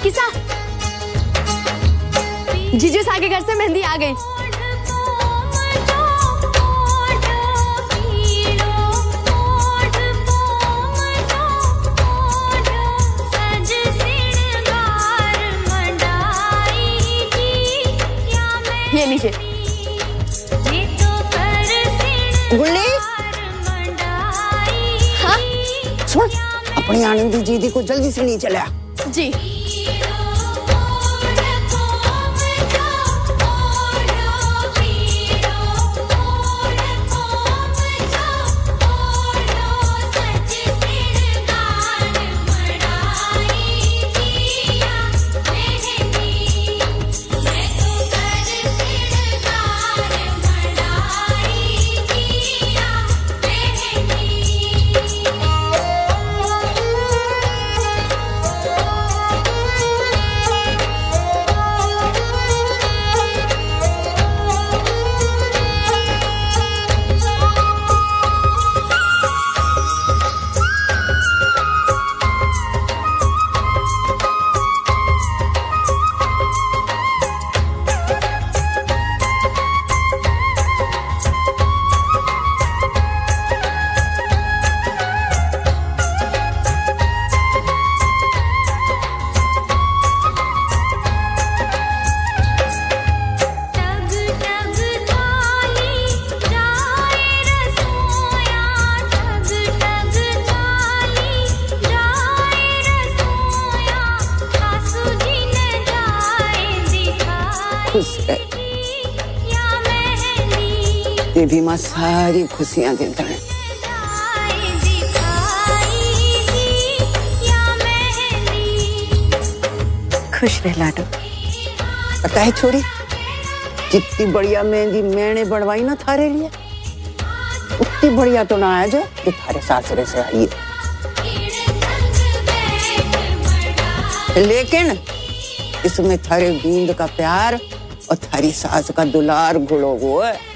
पाकिजा जीजू सा के घर से मेहंदी आ गई। ये लीजिए गुल्ली। हाँ सुन, अपनी आनंदी जी दी को जल्दी से नहीं चला। जी। खुश रह देवी माँ सारी खुशियाँ देता है। खुश रह लाडो। पता है छोरी जितनी बढ़िया मेहंदी मैंने बनवाई ना थारे लिए उतनी बढ़िया तो ना आया जो जो थारे सासरे से आई है लेकिन इसमें थारे बूंद का प्यार और थारी सास का दुलार घुड़ो वो है।